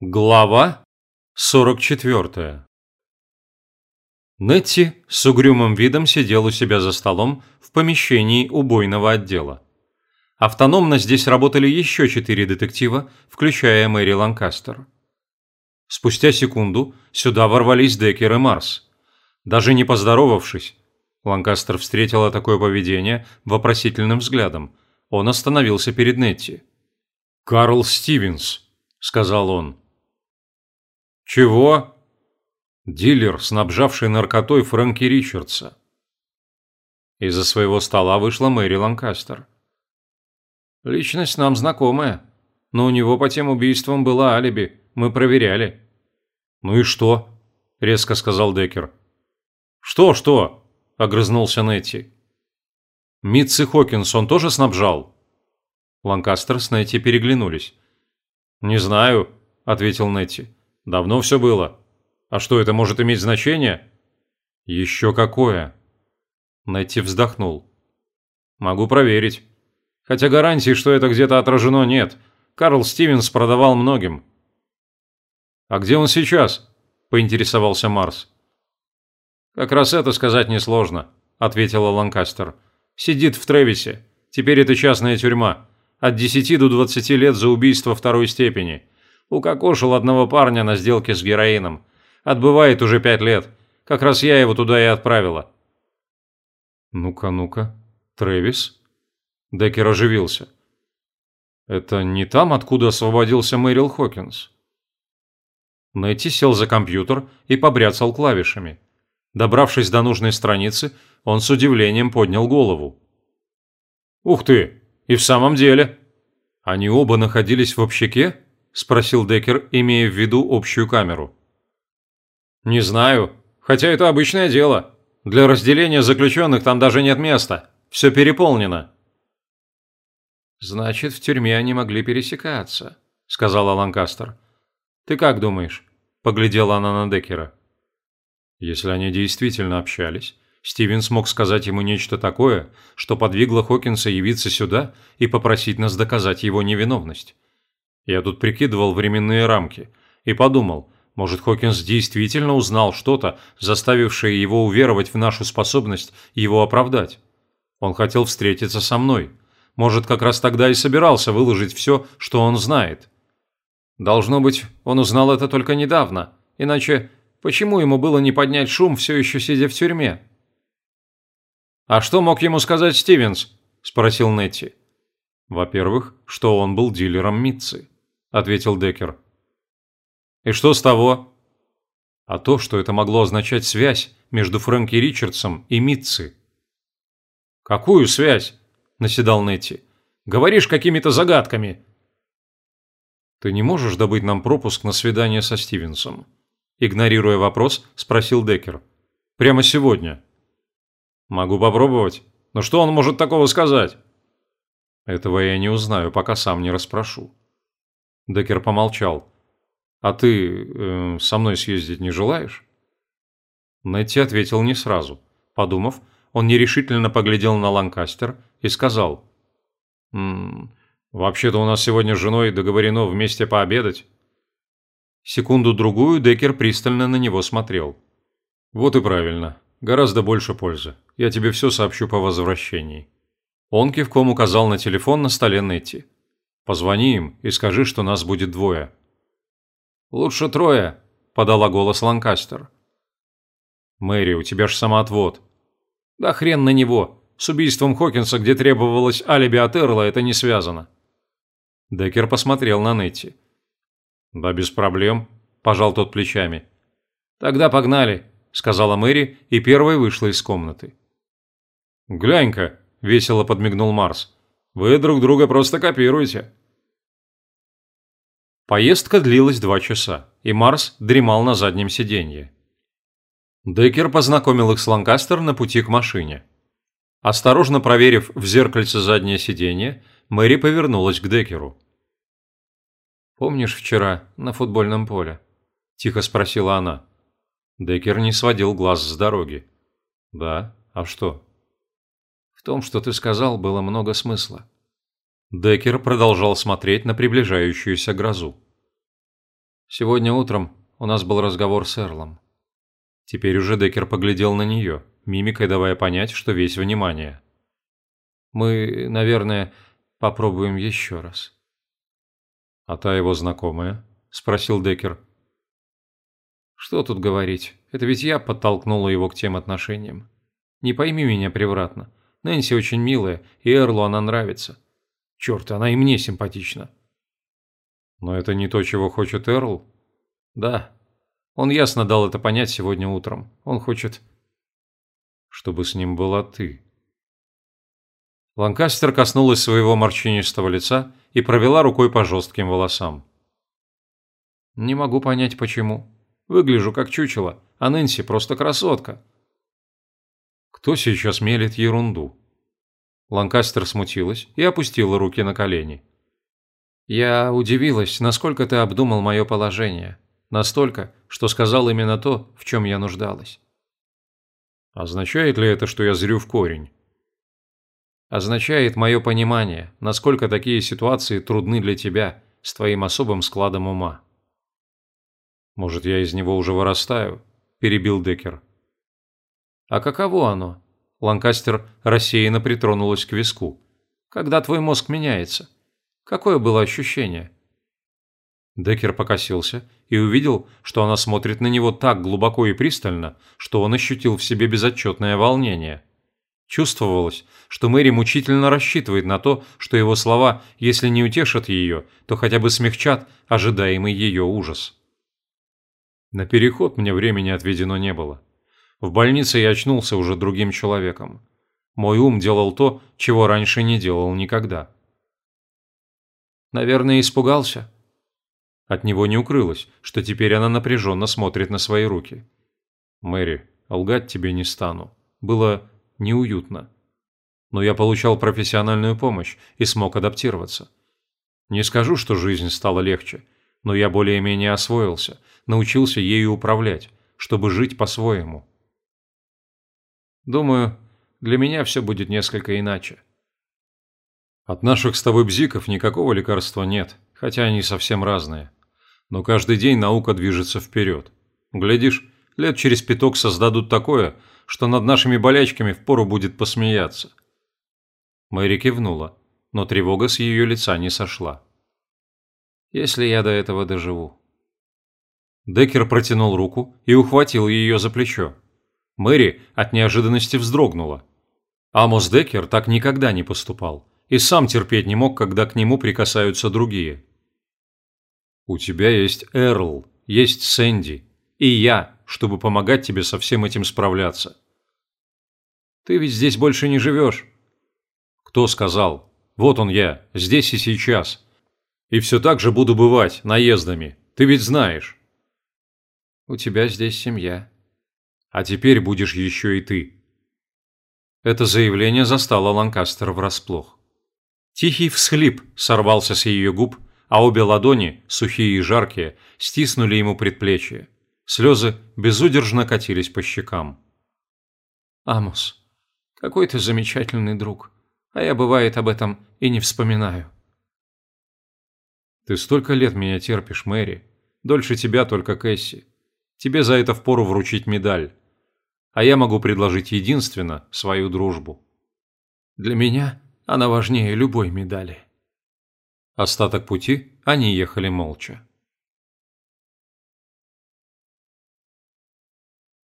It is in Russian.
Глава 44 Нетти с угрюмым видом сидел у себя за столом в помещении убойного отдела. Автономно здесь работали еще четыре детектива, включая Мэри Ланкастер. Спустя секунду сюда ворвались Деккер и Марс. Даже не поздоровавшись, Ланкастер встретила такое поведение вопросительным взглядом. Он остановился перед Нетти. «Карл Стивенс», — сказал он. «Чего?» Дилер, снабжавший наркотой Фрэнки Ричардса. Из-за своего стола вышла Мэри Ланкастер. «Личность нам знакомая, но у него по тем убийствам было алиби, мы проверяли». «Ну и что?» – резко сказал Деккер. «Что, что?» – огрызнулся Нетти. «Митци Хокинс он тоже снабжал?» Ланкастер с Нетти переглянулись. «Не знаю», – ответил Нетти. Давно все было. А что, это может иметь значение? Еще какое? Найти вздохнул. Могу проверить. Хотя гарантий, что это где-то отражено, нет. Карл Стивенс продавал многим. А где он сейчас? Поинтересовался Марс. Как раз это сказать несложно, ответила Ланкастер. Сидит в Тревисе. Теперь это частная тюрьма. От 10 до 20 лет за убийство второй степени. Укокошил одного парня на сделке с героином. Отбывает уже пять лет. Как раз я его туда и отправила». «Ну-ка, ну-ка. Трэвис?» Деккер оживился. «Это не там, откуда освободился Мэрил Хокинс?» Найти сел за компьютер и побряцал клавишами. Добравшись до нужной страницы, он с удивлением поднял голову. «Ух ты! И в самом деле!» Они оба находились в общаке? Спросил Деккер, имея в виду общую камеру. Не знаю, хотя это обычное дело. Для разделения заключенных там даже нет места. Все переполнено. Значит, в тюрьме они могли пересекаться, сказала Ланкастер. Ты как думаешь? Поглядела она на Деккера. Если они действительно общались, Стивен смог сказать ему нечто такое, что подвигло Хокинса явиться сюда и попросить нас доказать его невиновность. Я тут прикидывал временные рамки и подумал, может, Хокинс действительно узнал что-то, заставившее его уверовать в нашу способность его оправдать. Он хотел встретиться со мной. Может, как раз тогда и собирался выложить все, что он знает. Должно быть, он узнал это только недавно. Иначе почему ему было не поднять шум, все еще сидя в тюрьме? «А что мог ему сказать Стивенс?» – спросил Нетти. Во-первых, что он был дилером Митцы. – ответил Деккер. «И что с того?» «А то, что это могло означать связь между Фрэнки Ричардсом и Митци». «Какую связь?» – наседал Нетти. «Говоришь какими-то загадками». «Ты не можешь добыть нам пропуск на свидание со Стивенсом?» Игнорируя вопрос, спросил Деккер. «Прямо сегодня». «Могу попробовать. Но что он может такого сказать?» «Этого я не узнаю, пока сам не расспрошу». Деккер помолчал. «А ты э, со мной съездить не желаешь?» Нетти ответил не сразу. Подумав, он нерешительно поглядел на Ланкастер и сказал. «М «Вообще-то у нас сегодня с женой договорено вместе пообедать». Секунду-другую Деккер пристально на него смотрел. «Вот и правильно. Гораздо больше пользы. Я тебе все сообщу по возвращении». Он кивком указал на телефон на столе Нетти. Позвони им и скажи, что нас будет двое». «Лучше трое», – подала голос Ланкастер. «Мэри, у тебя ж самоотвод». «Да хрен на него. С убийством Хокинса, где требовалось алиби от Эрла, это не связано». Деккер посмотрел на Нетти. «Да без проблем», – пожал тот плечами. «Тогда погнали», – сказала Мэри и первой вышла из комнаты. «Глянь-ка», – весело подмигнул Марс. «Вы друг друга просто копируете». Поездка длилась два часа, и Марс дремал на заднем сиденье. Деккер познакомил их с Ланкастер на пути к машине. Осторожно проверив в зеркальце заднее сиденье, Мэри повернулась к Деккеру. «Помнишь вчера на футбольном поле?» – тихо спросила она. Деккер не сводил глаз с дороги. «Да? А что?» «В том, что ты сказал, было много смысла. Деккер продолжал смотреть на приближающуюся грозу. Сегодня утром у нас был разговор с Эрлом. Теперь уже Деккер поглядел на нее, мимикой давая понять, что весь внимание. Мы, наверное, попробуем еще раз. А та его знакомая? Спросил Деккер. Что тут говорить? Это ведь я подтолкнула его к тем отношениям. Не пойми меня превратно. Нэнси очень милая, и Эрлу она нравится. Черт, она и мне симпатична. Но это не то, чего хочет Эрл? Да. Он ясно дал это понять сегодня утром. Он хочет... Чтобы с ним была ты. Ланкастер коснулась своего морщинистого лица и провела рукой по жестким волосам. Не могу понять, почему. Выгляжу как чучело, а Нэнси просто красотка. Кто сейчас мелет ерунду? Ланкастер смутилась и опустила руки на колени. Я удивилась, насколько ты обдумал мое положение. Настолько, что сказал именно то, в чем я нуждалась. Означает ли это, что я зрю в корень? Означает мое понимание, насколько такие ситуации трудны для тебя с твоим особым складом ума. Может, я из него уже вырастаю? Перебил Деккер. А каково оно? Ланкастер рассеянно притронулась к виску. Когда твой мозг меняется? Какое было ощущение? Деккер покосился и увидел, что она смотрит на него так глубоко и пристально, что он ощутил в себе безотчетное волнение. Чувствовалось, что Мэри мучительно рассчитывает на то, что его слова, если не утешат ее, то хотя бы смягчат ожидаемый ее ужас. На переход мне времени отведено не было. В больнице я очнулся уже другим человеком. Мой ум делал то, чего раньше не делал никогда. Наверное, испугался. От него не укрылось, что теперь она напряженно смотрит на свои руки. «Мэри, лгать тебе не стану. Было неуютно. Но я получал профессиональную помощь и смог адаптироваться. Не скажу, что жизнь стала легче – но я более-менее освоился, научился ею управлять, чтобы жить по-своему. Думаю, для меня все будет несколько иначе. От наших с тобой бзиков никакого лекарства нет, хотя они совсем разные. Но каждый день наука движется вперед. Глядишь, лет через пяток создадут такое, что над нашими болячками впору будет посмеяться. Мэри кивнула, но тревога с ее лица не сошла если я до этого доживу. Деккер протянул руку и ухватил ее за плечо. Мэри от неожиданности вздрогнула. Амос Деккер так никогда не поступал и сам терпеть не мог, когда к нему прикасаются другие. «У тебя есть Эрл, есть Сэнди и я, чтобы помогать тебе со всем этим справляться». «Ты ведь здесь больше не живешь». «Кто сказал? Вот он я, здесь и сейчас». И все так же буду бывать, наездами. Ты ведь знаешь. У тебя здесь семья. А теперь будешь еще и ты. Это заявление застало Ланкастера врасплох. Тихий всхлип сорвался с ее губ, а обе ладони, сухие и жаркие, стиснули ему предплечье. Слезы безудержно катились по щекам. «Амос, какой ты замечательный друг, а я, бывает, об этом и не вспоминаю». Ты столько лет меня терпишь, Мэри. Дольше тебя только Кэсси. Тебе за это впору вручить медаль. А я могу предложить единственно свою дружбу. Для меня она важнее любой медали. Остаток пути они ехали молча.